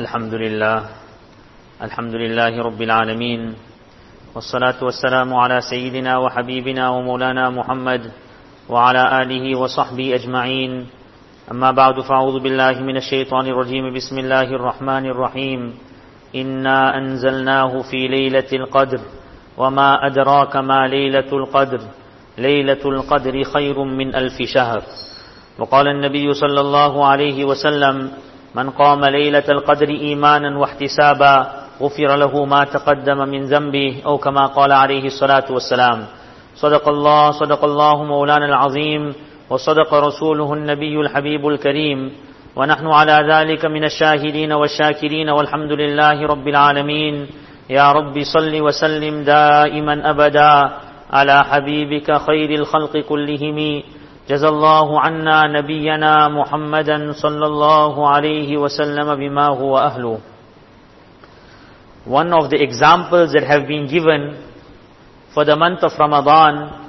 الحمد لله الحمد لله رب العالمين والصلاة والسلام على سيدنا وحبيبنا ومولانا محمد وعلى آله وصحبه أجمعين. أما بعد فأعوذ بالله من الشيطان الرجيم. بسم الله الرحمن الرحيم. إنا أنزلناه في ليلة القدر وما أدراك ما ليلة القدر؟ ليلة القدر خير من ألف شهر. وقال النبي صلى الله عليه وسلم من قام ليلة القدر إيمانا واحتسابا غفر له ما تقدم من ذنبه أو كما قال عليه الصلاة والسلام صدق الله صدق الله مولانا العظيم وصدق رسوله النبي الحبيب الكريم ونحن على ذلك من الشاهدين والشاكرين والحمد لله رب العالمين. يا رب صل وسلم دائما أبدا على حبيبك خير الخلق كلهم. جزى الله عنا نبينا محمدا صلى الله عليه وسلم بما هو أهله One of the examples that have been given for the month of Ramadan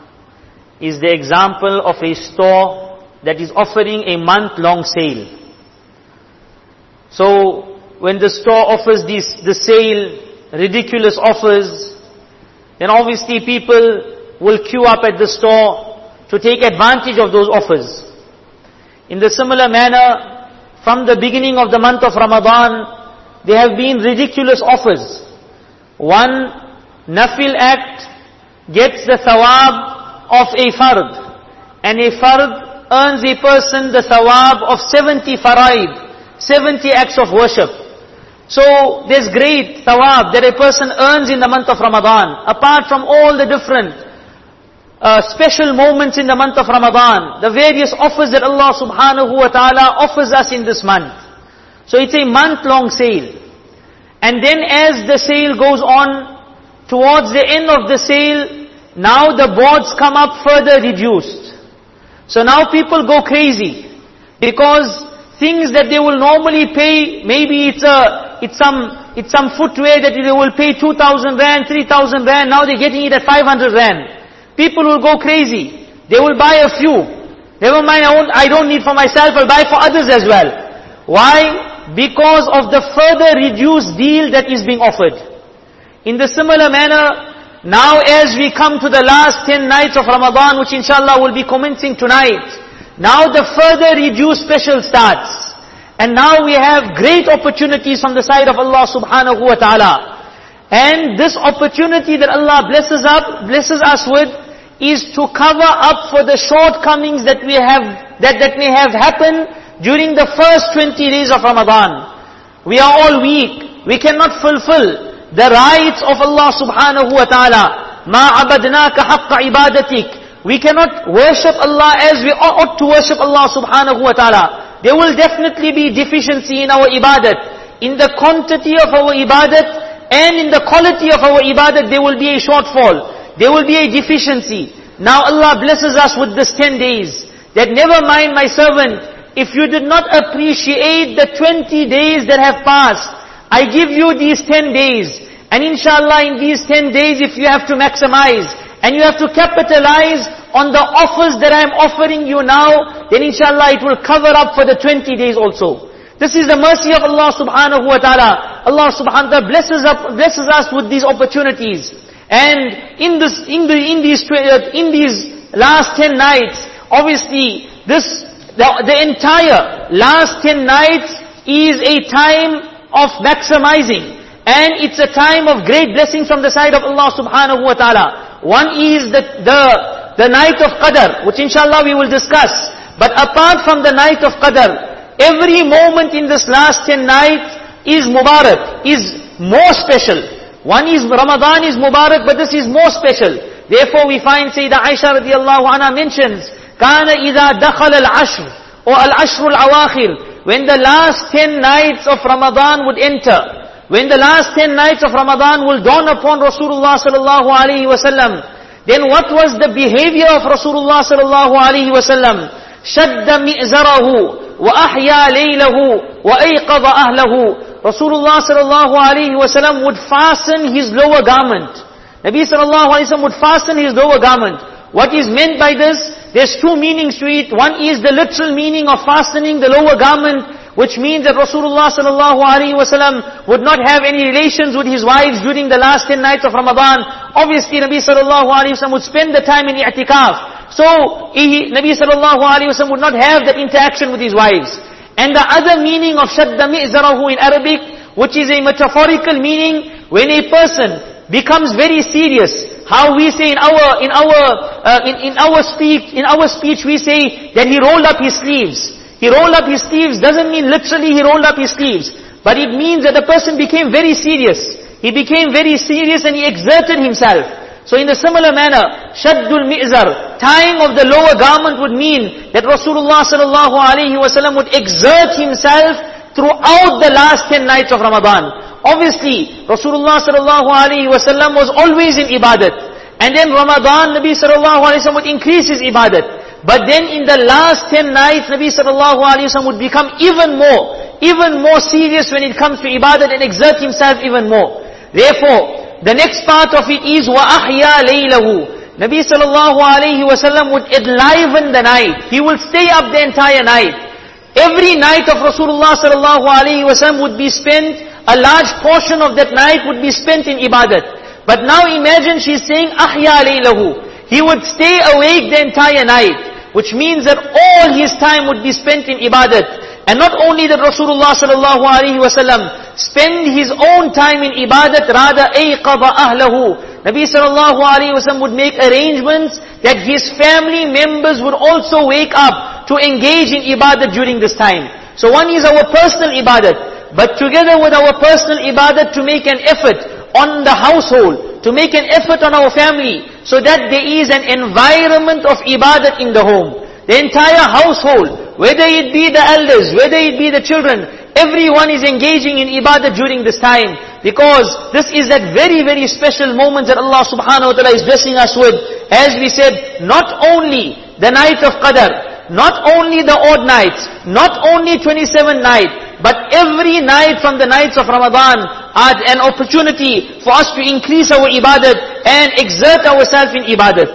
is the example of a store that is offering a month-long sale. So, when the store offers this, the sale, ridiculous offers, then obviously people will queue up at the store to take advantage of those offers. In the similar manner, from the beginning of the month of Ramadan, there have been ridiculous offers. One nafil act gets the thawab of a fard, and a fard earns a person the thawab of 70 faraid, 70 acts of worship. So there's great thawab that a person earns in the month of Ramadan, apart from all the different uh, special moments in the month of Ramadan, the various offers that Allah subhanahu wa ta'ala offers us in this month. So it's a month-long sale. And then as the sale goes on, towards the end of the sale, now the boards come up further reduced. So now people go crazy. Because things that they will normally pay, maybe it's a, it's some, it's some footwear that they will pay 2,000 rand, 3,000 rand, now they're getting it at 500 rand. People will go crazy. They will buy a few. Never mind, I, I don't need for myself, I'll buy for others as well. Why? Because of the further reduced deal that is being offered. In the similar manner, now as we come to the last 10 nights of Ramadan, which inshallah will be commencing tonight, now the further reduced special starts. And now we have great opportunities from the side of Allah subhanahu wa ta'ala. And this opportunity that Allah blesses up, blesses us with, is to cover up for the shortcomings that we have, that, that may have happened during the first 20 days of Ramadan. We are all weak. We cannot fulfill the rights of Allah subhanahu wa ta'ala. مَا عَبَدْنَاكَ حَقَّ عِبَادَتِكَ We cannot worship Allah as we ought to worship Allah subhanahu wa ta'ala. There will definitely be deficiency in our ibadat. In the quantity of our ibadat and in the quality of our ibadat, there will be a shortfall. There will be a deficiency. Now Allah blesses us with this 10 days. That never mind my servant, if you did not appreciate the 20 days that have passed, I give you these 10 days. And inshallah in these 10 days if you have to maximize and you have to capitalize on the offers that I am offering you now, then inshallah it will cover up for the 20 days also. This is the mercy of Allah subhanahu wa ta'ala. Allah subhanahu wa ta'ala blesses, blesses us with these opportunities. And in this, in the, in these, uh, in these last 10 nights, obviously this, the, the entire last 10 nights is a time of maximizing. And it's a time of great blessings from the side of Allah subhanahu wa ta'ala. One is the, the, the night of Qadr, which inshallah we will discuss. But apart from the night of Qadr, every moment in this last 10 nights is Mubarak, is more special. One is Ramadan is Mubarak, but this is more special. Therefore we find Sayyidah Aisha radiallahu anha mentions, كَانَ إِذَا دَخَلَ الْعَشْرُ or Al-Ashr al-Awakhir, when the last 10 nights of Ramadan would enter, when the last 10 nights of Ramadan will dawn upon Rasulullah sallallahu alaihi wasallam, then what was the behavior of Rasulullah sallallahu alaihi wasallam? شَدَّ مِئْزَرَهُ وَأَحْيَا لَيْلَهُ وَأَيْقَظَ أَهْلَهُ Rasulullah sallallahu alaihi wasallam would fasten his lower garment. Nabi sallallahu alaihi wasallam would fasten his lower garment. What is meant by this? There's two meanings to it. One is the literal meaning of fastening the lower garment, which means that Rasulullah sallallahu alaihi wasallam would not have any relations with his wives during the last 10 nights of Ramadan. Obviously, Nabi sallallahu alaihi wasallam would spend the time in i'tikaf. So, Nabi sallallahu alaihi wasallam would not have that interaction with his wives. And the other meaning of shadda mi'zarahu in Arabic, which is a metaphorical meaning, when a person becomes very serious, how we say in our in our uh, in in our speech in our speech we say that he rolled up his sleeves. He rolled up his sleeves doesn't mean literally he rolled up his sleeves. But it means that the person became very serious. He became very serious and he exerted himself. So in a similar manner, shaddul mi'zar, tying of the lower garment would mean that Rasulullah sallallahu alaihi wasallam would exert himself throughout the last 10 nights of Ramadan. Obviously, Rasulullah sallallahu alaihi wasallam was always in ibadat. And then Ramadan, Nabi sallallahu alaihi wasallam would increase his ibadat. But then in the last 10 nights, Nabi sallallahu alayhi wa would become even more, even more serious when it comes to ibadat and exert himself even more. Therefore, the next part of it is وَأَحْيَا لَيْلَهُ Nabi sallallahu alayhi wasallam would enliven the night. He will stay up the entire night. Every night of Rasulullah sallallahu alayhi would be spent, a large portion of that night would be spent in ibadat. But now imagine she's saying, ahya laylahu. He would stay awake the entire night, which means that all his time would be spent in ibadat. And not only that Rasulullah sallallahu alayhi wasallam spend his own time in ibadat, rather ayqaba ahlahu. Nabi sallallahu alaihi wasallam would make arrangements that his family members would also wake up to engage in ibadat during this time. So one is our personal ibadat, but together with our personal ibadat to make an effort on the household, to make an effort on our family, so that there is an environment of ibadat in the home. The entire household, whether it be the elders, whether it be the children, everyone is engaging in ibadah during this time. Because this is that very, very special moment that Allah subhanahu wa ta'ala is blessing us with. As we said, not only the night of Qadr, not only the odd nights, not only 27 nights, but every night from the nights of Ramadan are an opportunity for us to increase our ibadat and exert ourselves in ibadat.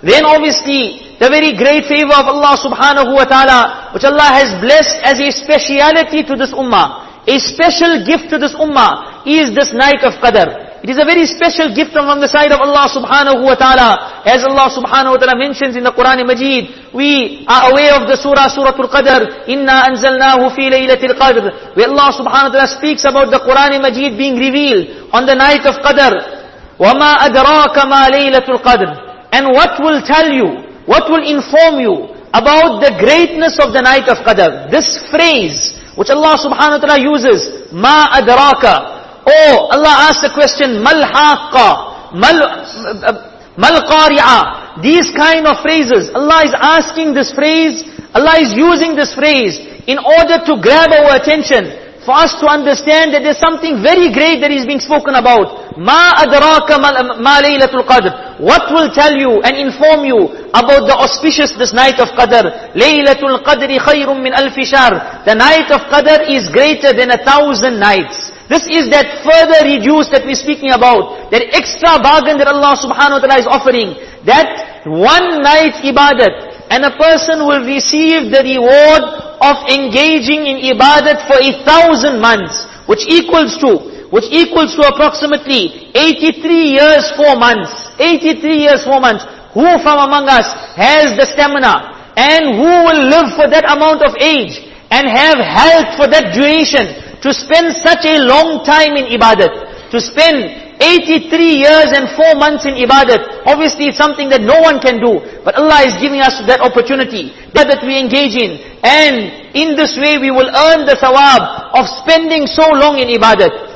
Then obviously, the very great favor of Allah subhanahu wa ta'ala, which Allah has blessed as a speciality to this ummah, a special gift to this ummah, is this night of Qadr. It is a very special gift from the side of Allah subhanahu wa ta'ala. As Allah subhanahu wa ta'ala mentions in the Quran Majid, we are aware of the surah, Surah Al-Qadr, Inna anzalnahu fi laylatil qadr. Where Allah subhanahu wa ta'ala speaks about the Quran Majid being revealed on the night of Qadr. وَمَا أَدْرَاكَ مَا لَيْلَةُ الْقَدْرِ And what will tell you, what will inform you about the greatness of the night of Qadr. This phrase, which Allah subhanahu wa ta'ala uses, ma adraka. Oh, Allah asks the question, mal haqqa, mal, mal qari'a. These kind of phrases. Allah is asking this phrase, Allah is using this phrase in order to grab our attention for us to understand that there's something very great that is being spoken about. Ma adraka ma laylatul qadr. What will tell you and inform you about the auspicious this night of qadr? Laylatul qadri khayrun min alfi shahr. The night of qadr is greater than a thousand nights. This is that further reduce that we're speaking about. That extra bargain that Allah subhanahu wa ta'ala is offering. That one night ibadat. And a person will receive the reward of engaging in ibadat for a thousand months. Which equals to, which equals to approximately 83 years, 4 months. 83 years, 4 months. Who from among us has the stamina? And who will live for that amount of age? And have health for that duration? to spend such a long time in ibadat, to spend 83 years and 4 months in ibadat, obviously it's something that no one can do. But Allah is giving us that opportunity, that, that we engage in. And in this way we will earn the thawab of spending so long in ibadat.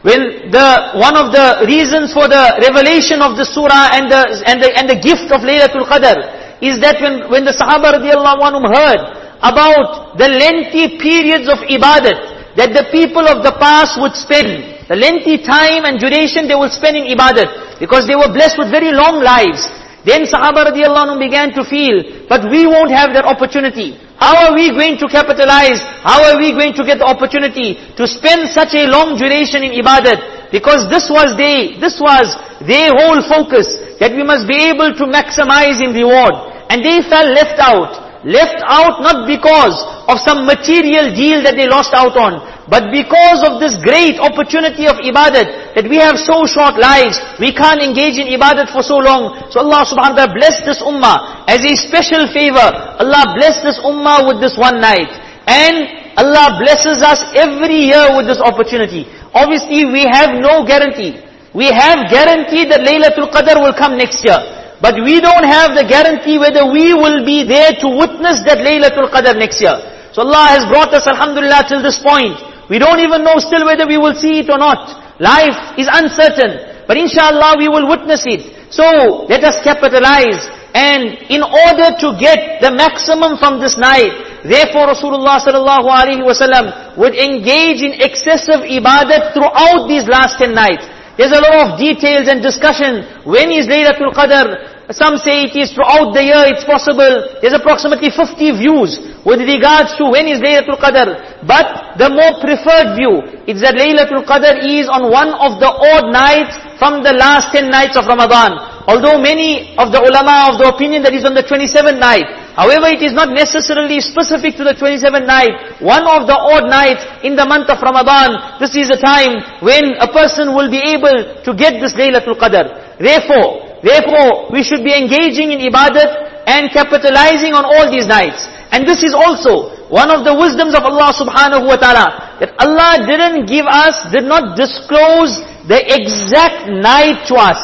When the, one of the reasons for the revelation of the surah and the, and the, and the gift of Laylatul Qadr is that when, when the Sahaba radiallahu anhum heard about the lengthy periods of ibadat, that the people of the past would spend, the lengthy time and duration they will spend in ibadat, because they were blessed with very long lives. Then Sahaba radiallahu anhu began to feel, but we won't have that opportunity. How are we going to capitalize? How are we going to get the opportunity to spend such a long duration in ibadat? Because this was they, this was their whole focus, that we must be able to maximize in reward. And they felt left out. Left out not because of some material deal that they lost out on, but because of this great opportunity of ibadat, that we have so short lives, we can't engage in ibadat for so long. So Allah subhanahu wa ta'ala bless this ummah as a special favor. Allah bless this ummah with this one night. And Allah blesses us every year with this opportunity. Obviously we have no guarantee. We have guaranteed that Laylatul Qadr will come next year. But we don't have the guarantee whether we will be there to witness that Laylatul Qadr next year. So Allah has brought us, Alhamdulillah, till this point. We don't even know still whether we will see it or not. Life is uncertain. But inshallah we will witness it. So, let us capitalize. And in order to get the maximum from this night, therefore Rasulullah sallallahu alaihi wasallam would engage in excessive ibadat throughout these last 10 nights. There's a lot of details and discussion. When is Laylatul Qadr? Some say it is throughout the year, it's possible. There's approximately 50 views with regards to when is Laylatul Qadr. But the more preferred view is that Laylatul Qadr is on one of the odd nights from the last 10 nights of Ramadan. Although many of the ulama of the opinion that is on the 27th night. However, it is not necessarily specific to the 27th night. One of the odd nights in the month of Ramadan, this is a time when a person will be able to get this Laylatul Qadr. Therefore, Therefore, we should be engaging in ibadat and capitalizing on all these nights. And this is also one of the wisdoms of Allah subhanahu wa ta'ala. That Allah didn't give us, did not disclose the exact night to us.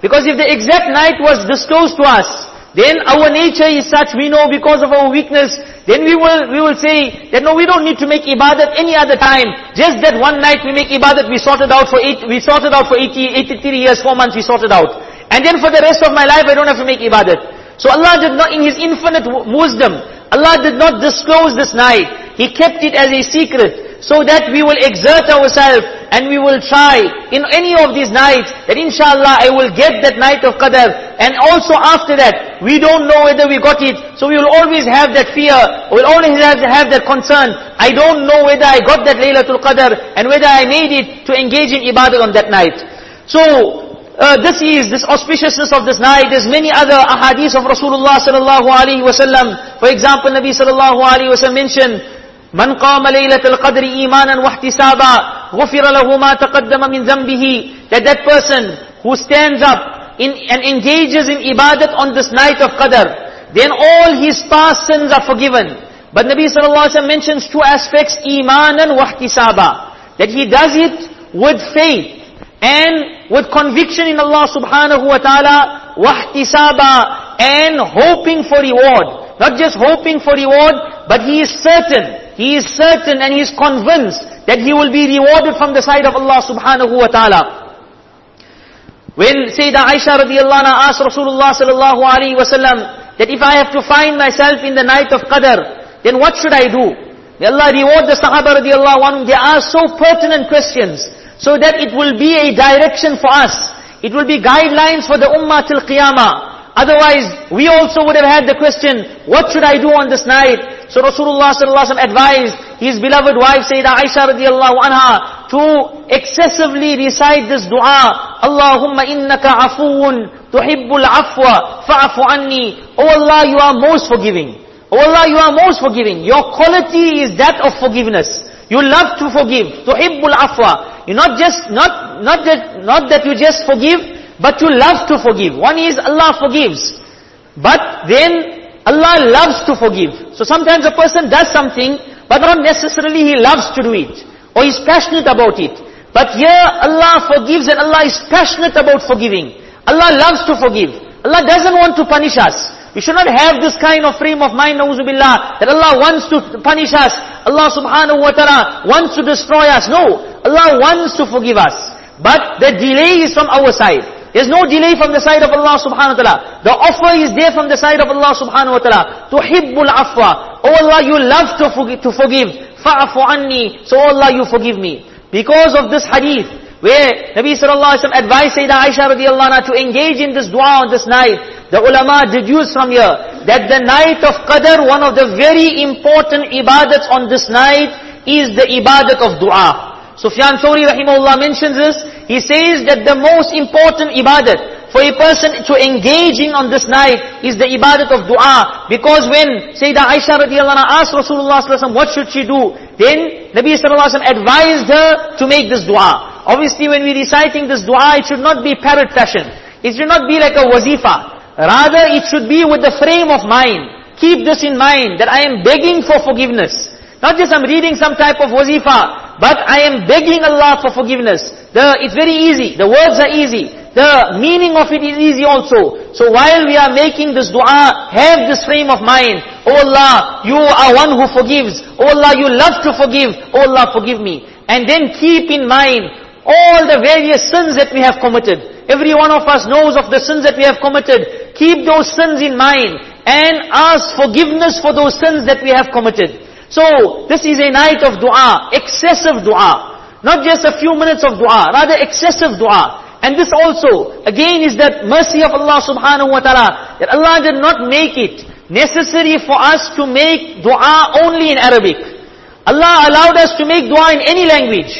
Because if the exact night was disclosed to us, then our nature is such, we know because of our weakness, then we will, we will say that no, we don't need to make ibadat any other time. Just that one night we make ibadat, we sorted out for eight, we sorted out for 80, 83 years, four months we sorted out. And then for the rest of my life, I don't have to make ibadat. So Allah did not, in His infinite wisdom, Allah did not disclose this night. He kept it as a secret, so that we will exert ourselves, and we will try in any of these nights, that inshallah I will get that night of Qadr. And also after that, we don't know whether we got it, so we will always have that fear, we'll always have, have that concern. I don't know whether I got that Laylatul Qadr, and whether I made it to engage in ibadah on that night. So, uh, this is, this auspiciousness of this night, there's many other ahadith of Rasulullah sallallahu alaihi wasallam. For example, Nabi sallallahu alaihi wasallam mentioned, من قام ليلة القدر إيمانا واحتسابا غفر له ما تقدم من ذنبه that that person who stands up in, and engages in ibadat on this night of Qadr then all his past sins are forgiven but Nabi sallallahu alaihi wasallam mentions two aspects imanan wahtisaba that he does it with faith and with conviction in Allah subhanahu wa ta'ala, wahtisaba, and hoping for reward. Not just hoping for reward, but he is certain, he is certain and he is convinced that he will be rewarded from the side of Allah subhanahu wa ta'ala. When Sayyidah Aisha radiallahu anha asked Rasulullah sallallahu alayhi wasallam that if I have to find myself in the night of Qadr, then what should I do? May Allah reward the Sahaba radiallahu anhu. They ask so pertinent questions so that it will be a direction for us. It will be guidelines for the ummah till qiyamah. Otherwise, we also would have had the question, what should I do on this night? So Rasulullah sallallahu advised his beloved wife Sayyidah Aisha radiallahu anha to excessively recite this dua. Allahumma innaka afuun tuhibbul afwa fa'afu anni. Oh Allah, you are most forgiving. Oh Allah, you are most forgiving. Your quality is that of forgiveness. You love to forgive. Tuhibbul afwa. You not just, not, not that, not that you just forgive, but you love to forgive. One is Allah forgives. But then Allah loves to forgive. So sometimes a person does something, but not necessarily he loves to do it. Or he's passionate about it. But here Allah forgives and Allah is passionate about forgiving. Allah loves to forgive. Allah doesn't want to punish us. We should not have this kind of frame of mind, na'uzubillah, that Allah wants to punish us. Allah subhanahu wa ta'ala wants to destroy us. No. Allah wants to forgive us. But the delay is from our side. There's no delay from the side of Allah subhanahu wa ta'ala. The offer is there from the side of Allah subhanahu wa ta'ala. Tuhibbul afwa. Oh Allah, you love to forgive. To forgive. Fa'afu anni. So oh Allah, you forgive me. Because of this hadith, where Nabi sallallahu alaihi wasallam advised Sayyidah Aisha radiallahu anha to engage in this dua on this night. The ulama deduce from here that the night of Qadr, one of the very important ibadats on this night is the ibadat of dua. Sufyan Thawri rahimahullah mentions this. He says that the most important ibadat for a person to engaging on this night is the ibadat of dua. Because when Sayyidah Aisha radiallahu anha asked Rasulullah sallallahu what should she do, then Nabi sallallahu alaihi advised her to make this dua. Obviously when we're reciting this dua, it should not be parrot fashion. It should not be like a wazifa. Rather, it should be with the frame of mind. Keep this in mind, that I am begging for forgiveness. Not just I'm reading some type of wazifa, but I am begging Allah for forgiveness. The, it's very easy. The words are easy. The meaning of it is easy also. So while we are making this dua, have this frame of mind. Oh Allah, you are one who forgives. Oh Allah, you love to forgive. Oh Allah, forgive me. And then keep in mind all the various sins that we have committed. Every one of us knows of the sins that we have committed. Keep those sins in mind and ask forgiveness for those sins that we have committed. So, this is a night of dua, excessive dua. Not just a few minutes of dua, rather excessive dua. And this also, again is that mercy of Allah subhanahu wa ta'ala, that Allah did not make it necessary for us to make dua only in Arabic. Allah allowed us to make dua in any language.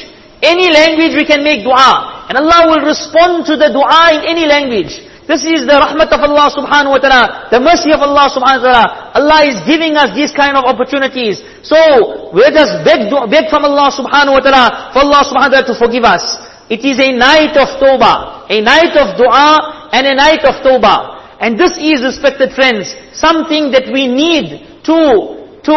Any language we can make dua. And Allah will respond to the dua in any language. This is the rahmat of Allah subhanahu wa ta'ala, the mercy of Allah subhanahu wa ta'ala. Allah is giving us these kind of opportunities. So, let us beg, beg from Allah subhanahu wa ta'ala, for Allah subhanahu wa ta'ala to forgive us. It is a night of tawbah, a night of dua, and a night of tawbah. And this is, respected friends, something that we need to, to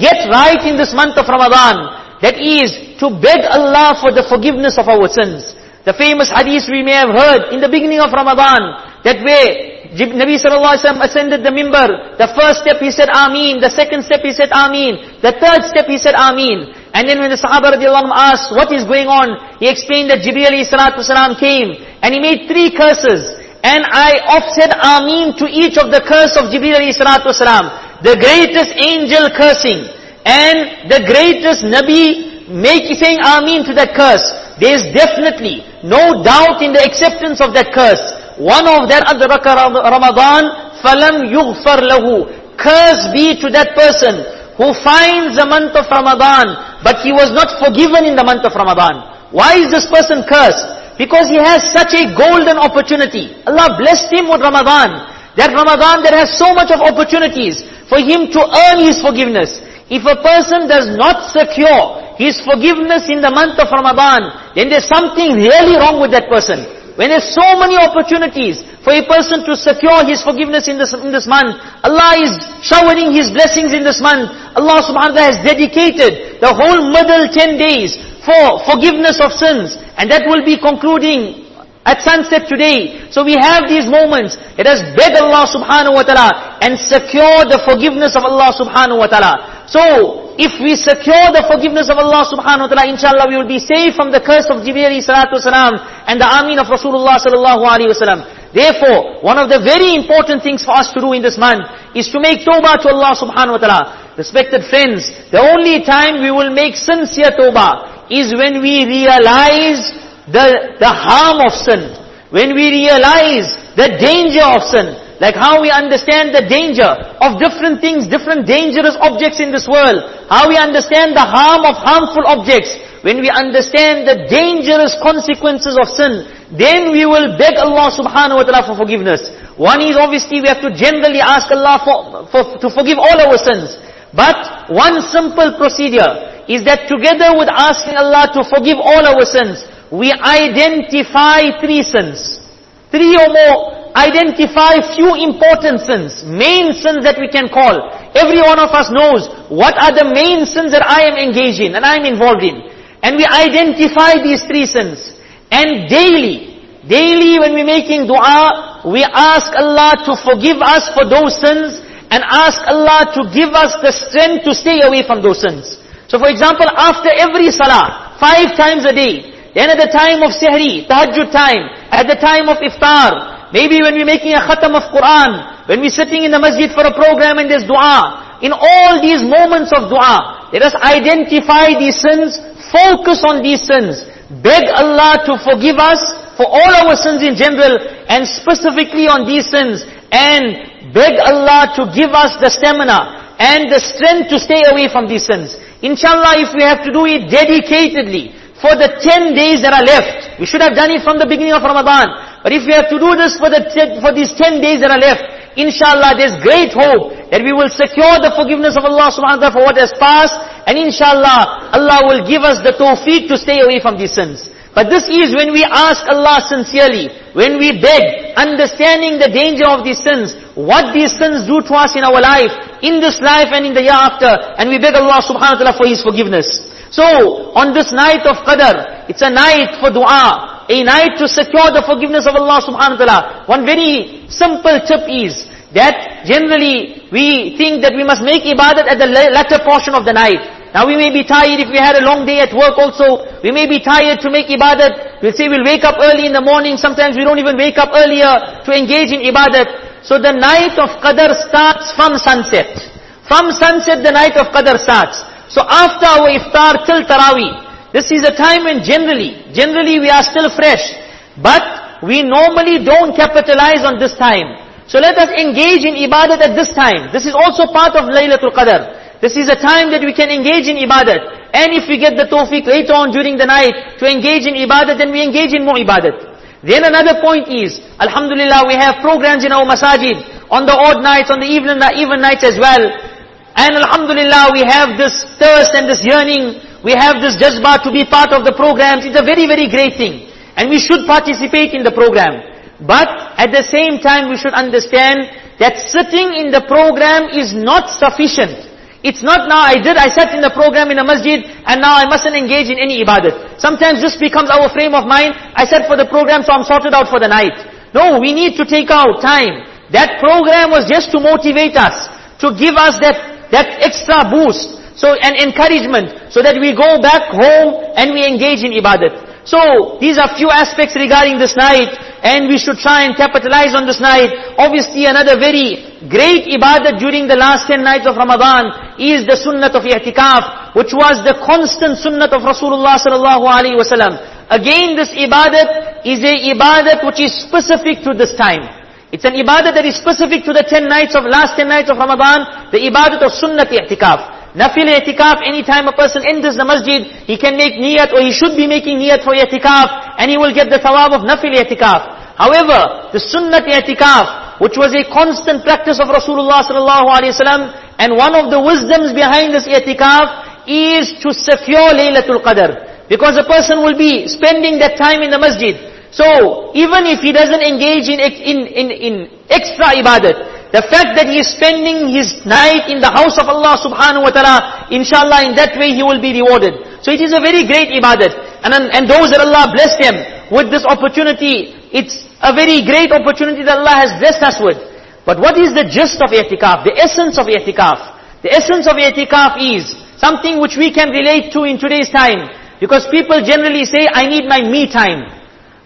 get right in this month of Ramadan. That is, to beg Allah for the forgiveness of our sins. The famous hadith we may have heard in the beginning of Ramadan, that way Nabi sallallahu alaihi wasallam ascended the mimbar. The first step he said Ameen. The second step he said Ameen. The third step he said Ameen. And then when the Sahaba radiallahu asked, what is going on? He explained that Jibreel salatu wasalam came and he made three curses. And I offset Ameen to each of the curse of Jibreel salatu wasalam. The greatest angel cursing. And the greatest Nabi make, saying Ameen to that curse. There is definitely no doubt in the acceptance of that curse. One of that adraka Ramadan, falam yughfar lahu. Curse be to that person who finds the month of Ramadan, but he was not forgiven in the month of Ramadan. Why is this person cursed? Because he has such a golden opportunity. Allah blessed him with Ramadan. That Ramadan that has so much of opportunities for him to earn his forgiveness. If a person does not secure his forgiveness in the month of Ramadan, then there's something really wrong with that person. When there's so many opportunities for a person to secure his forgiveness in this, in this month, Allah is showering His blessings in this month. Allah subhanahu wa ta'ala has dedicated the whole middle 10 days for forgiveness of sins. And that will be concluding at sunset today. So we have these moments. Let us beg Allah subhanahu wa ta'ala and secure the forgiveness of Allah subhanahu wa ta'ala. So, if we secure the forgiveness of Allah subhanahu wa ta'ala, inshallah we will be safe from the curse of Jibreel salatu wasalam and the Amin of Rasulullah sallallahu alayhi wasallam. Therefore, one of the very important things for us to do in this month is to make tawbah to Allah subhanahu wa ta'ala. Respected friends, the only time we will make sincere tawbah is when we realize the, the harm of sin. When we realize the danger of sin. Like how we understand the danger of different things, different dangerous objects in this world. How we understand the harm of harmful objects. When we understand the dangerous consequences of sin, then we will beg Allah subhanahu wa ta'ala for forgiveness. One is obviously we have to generally ask Allah for, for, to forgive all our sins. But one simple procedure is that together with asking Allah to forgive all our sins, we identify three sins. Three or more identify few important sins, main sins that we can call. Every one of us knows what are the main sins that I am engaged in and I am involved in. And we identify these three sins. And daily, daily when we're making dua, we ask Allah to forgive us for those sins and ask Allah to give us the strength to stay away from those sins. So for example, after every salah, five times a day, then at the time of sihri, tahajjud time, at the time of iftar, Maybe when we're making a khatam of Quran, when we're sitting in the masjid for a program and there's dua, in all these moments of dua, let us identify these sins, focus on these sins, beg Allah to forgive us for all our sins in general, and specifically on these sins, and beg Allah to give us the stamina and the strength to stay away from these sins. Inshallah, if we have to do it dedicatedly, for the 10 days that are left, we should have done it from the beginning of Ramadan. But if we have to do this for, the, for these 10 days that are left, inshallah there's great hope that we will secure the forgiveness of Allah subhanahu wa ta'ala for what has passed, and inshallah Allah will give us the tawfiq to stay away from these sins. But this is when we ask Allah sincerely, when we beg, understanding the danger of these sins, what these sins do to us in our life, in this life and in the year after, and we beg Allah subhanahu wa ta'ala for His forgiveness. So, on this night of Qadr, it's a night for dua, a night to secure the forgiveness of Allah subhanahu wa ta'ala. One very simple tip is, that generally we think that we must make ibadat at the latter portion of the night. Now we may be tired if we had a long day at work also. We may be tired to make ibadat. We'll say we'll wake up early in the morning. Sometimes we don't even wake up earlier to engage in ibadat. So the night of Qadr starts from sunset. From sunset the night of Qadr starts. So after our iftar till Taraweeh, this is a time when generally, generally we are still fresh. But we normally don't capitalize on this time. So let us engage in ibadat at this time. This is also part of Laylatul Qadr. This is a time that we can engage in ibadat. And if we get the tawfiq later on during the night to engage in ibadat, then we engage in more ibadat. Then another point is, Alhamdulillah, we have programs in our masajid, on the odd nights, on the even, even nights as well. And Alhamdulillah, we have this thirst and this yearning, we have this jazba to be part of the programs. It's a very, very great thing. And we should participate in the program. But at the same time, we should understand that sitting in the program is not sufficient. It's not now I did, I sat in the program in a masjid and now I mustn't engage in any ibadat. Sometimes this becomes our frame of mind. I sat for the program so I'm sorted out for the night. No, we need to take out time. That program was just to motivate us, to give us that, that extra boost, so an encouragement, so that we go back home and we engage in ibadat. So, these are few aspects regarding this night, and we should try and capitalize on this night. Obviously, another very great ibadat during the last 10 nights of Ramadan is the sunnat of i'tikaf, which was the constant sunnat of Rasulullah sallallahu alaihi wasallam. Again, this ibadat is a ibadat which is specific to this time. It's an ibadat that is specific to the 10 nights of, last 10 nights of Ramadan, the ibadat of sunnat i'tikaf. Nafil i'tikaf, anytime a person enters the masjid, he can make niyat or he should be making niyat for i'tikaf and he will get the thawab of nafil i'tikaf. However, the sunnat i'tikaf, which was a constant practice of Rasulullah sallallahu alaihi wasallam, and one of the wisdoms behind this i'tikaf is to secure Laylatul Qadr. Because a person will be spending that time in the masjid. So, even if he doesn't engage in, in, in, in extra ibadat, the fact that he is spending his night in the house of Allah subhanahu wa ta'ala, inshallah in that way he will be rewarded. So it is a very great ibadat. And, and those that Allah bless them with this opportunity, it's a very great opportunity that Allah has blessed us with. But what is the gist of i'tikaf? The essence of i'tikaf. The essence of i'tikaf is something which we can relate to in today's time. Because people generally say, I need my me time.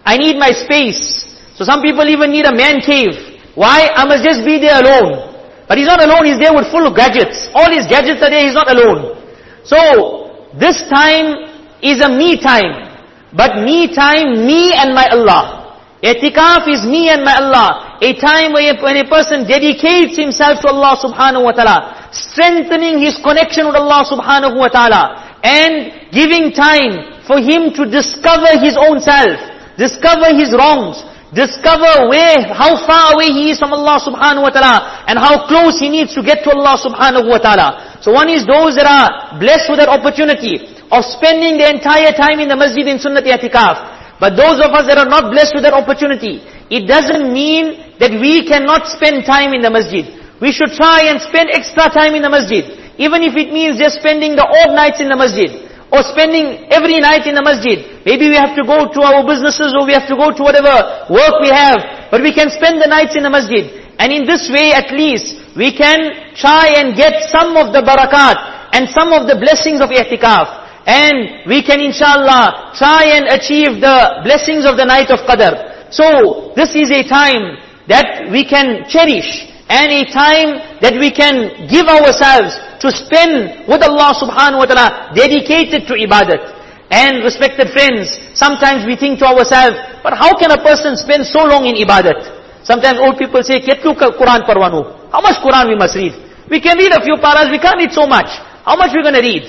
I need my space. So some people even need a man cave. Why? I must just be there alone. But he's not alone, he's there with full of gadgets. All his gadgets are there, he's not alone. So, this time is a me time. But me time, me and my Allah. I'tikaf is me and my Allah. A time where when a person dedicates himself to Allah subhanahu wa ta'ala, strengthening his connection with Allah subhanahu wa ta'ala, and giving time for him to discover his own self, discover his wrongs, Discover where, how far away he is from Allah subhanahu wa ta'ala and how close he needs to get to Allah subhanahu wa ta'ala. So one is those that are blessed with that opportunity of spending the entire time in the masjid in sunnat i'tikaf. But those of us that are not blessed with that opportunity, it doesn't mean that we cannot spend time in the masjid. We should try and spend extra time in the masjid. Even if it means just spending the odd nights in the masjid or spending every night in the masjid. Maybe we have to go to our businesses or we have to go to whatever work we have, but we can spend the nights in the masjid. And in this way at least, we can try and get some of the barakat and some of the blessings of i'tikaf. And we can inshallah try and achieve the blessings of the night of Qadr. So, this is a time that we can cherish and a time that we can give ourselves to spend with Allah subhanahu wa ta'ala dedicated to ibadat. And respected friends, sometimes we think to ourselves, but how can a person spend so long in ibadat? Sometimes old people say, Ketlu Quran parwanu. How much Quran we must read? We can read a few paras, we can't read so much. How much we're going to read?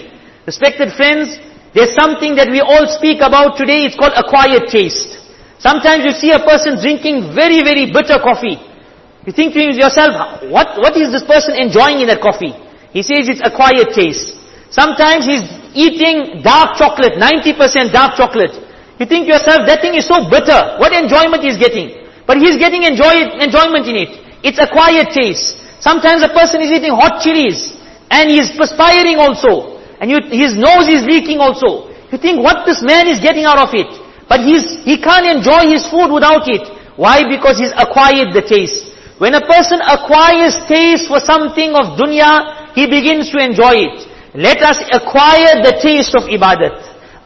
Respected friends, there's something that we all speak about today, it's called acquired taste. Sometimes you see a person drinking very, very bitter coffee. You think to yourself, what, what is this person enjoying in that coffee? He says it's acquired taste. Sometimes he's eating dark chocolate, 90% dark chocolate. You think yourself, that thing is so bitter. What enjoyment he's getting? But he's getting enjoy, enjoyment in it. It's acquired taste. Sometimes a person is eating hot chilies and he's perspiring also. And you, his nose is leaking also. You think what this man is getting out of it. But he's, he can't enjoy his food without it. Why? Because he's acquired the taste. When a person acquires taste for something of dunya, he begins to enjoy it. Let us acquire the taste of ibadat.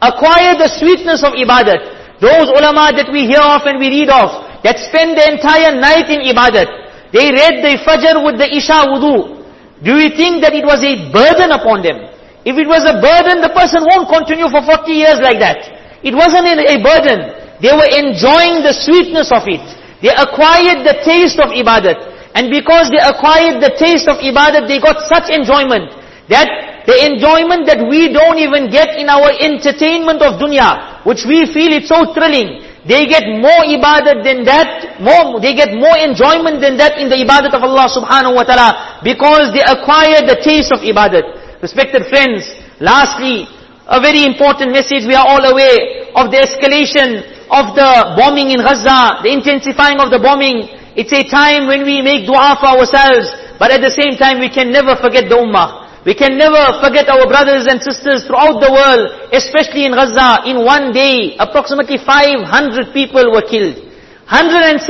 Acquire the sweetness of ibadat. Those ulama that we hear of and we read of, that spend the entire night in ibadat. They read the fajr with the isha wudu. Do you think that it was a burden upon them? If it was a burden, the person won't continue for 40 years like that. It wasn't a burden. They were enjoying the sweetness of it. They acquired the taste of ibadat. And because they acquired the taste of ibadat, they got such enjoyment that the enjoyment that we don't even get in our entertainment of dunya, which we feel it's so thrilling. They get more ibadat than that, more, they get more enjoyment than that in the ibadat of Allah subhanahu wa ta'ala because they acquired the taste of ibadat. Respected friends, lastly, a very important message, we are all aware of the escalation of the bombing in Gaza, the intensifying of the bombing. It's a time when we make dua for ourselves, but at the same time we can never forget the ummah. We can never forget our brothers and sisters throughout the world, especially in Gaza. In one day, approximately 500 people were killed. 170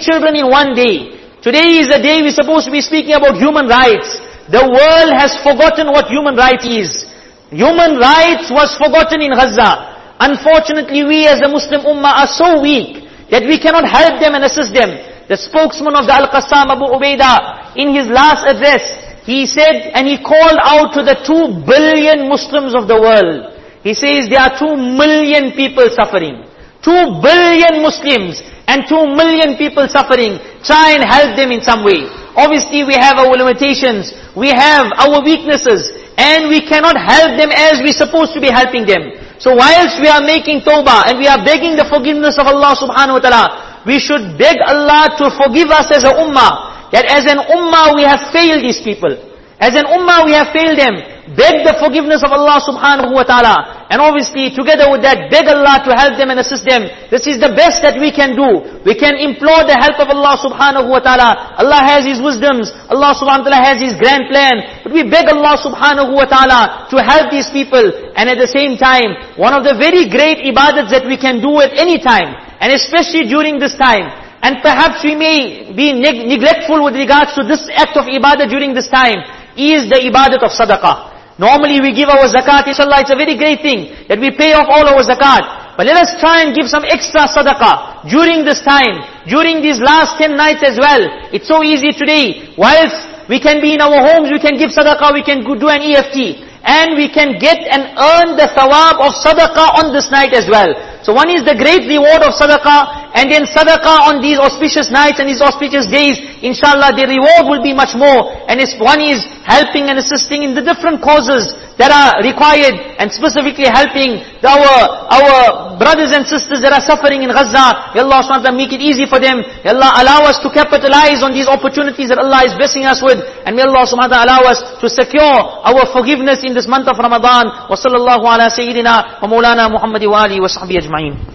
children in one day. Today is a day we're supposed to be speaking about human rights. The world has forgotten what human rights is. Human rights was forgotten in Gaza. Unfortunately, we as the Muslim Ummah are so weak that we cannot help them and assist them. The spokesman of the Al-Qassam Abu Ubaidah, in his last address, he said, and he called out to the two billion Muslims of the world. He says there are two million people suffering. Two billion Muslims and two million people suffering. Try and help them in some way. Obviously we have our limitations. We have our weaknesses. And we cannot help them as we're supposed to be helping them. So whilst we are making tawbah and we are begging the forgiveness of Allah subhanahu wa ta'ala, we should beg Allah to forgive us as a ummah. That as an ummah we have failed these people. As an ummah we have failed them. Beg the forgiveness of Allah subhanahu wa ta'ala. And obviously together with that, beg Allah to help them and assist them. This is the best that we can do. We can implore the help of Allah subhanahu wa ta'ala. Allah has His wisdoms. Allah subhanahu wa ta'ala has His grand plan. But we beg Allah subhanahu wa ta'ala to help these people. And at the same time, one of the very great ibadats that we can do at any time, and especially during this time, and perhaps we may be neg neglectful with regards to this act of ibadah during this time, is the ibadat of sadaqah. Normally we give our zakat, inshallah, it's a very great thing that we pay off all our zakat. But let us try and give some extra sadaqah during this time, during these last 10 nights as well. It's so easy today. Whilst we can be in our homes, we can give sadaqah, we can do an EFT. And we can get and earn the thawab of sadaqah on this night as well. So one is the great reward of sadaqah, and then sadaqah on these auspicious nights and these auspicious days, inshallah the reward will be much more. And if one is helping and assisting in the different causes that are required, and specifically helping our, our brothers and sisters that are suffering in Gaza, Ya Allah SWT make it easy for them. Ya Allah allow us to capitalize on these opportunities that Allah is blessing us with. And may Allah SWT allow us to secure our forgiveness in this month of Ramadan. Sayyidina wa maulana Muhammadi wa alihi wa sahbihi ajma'in.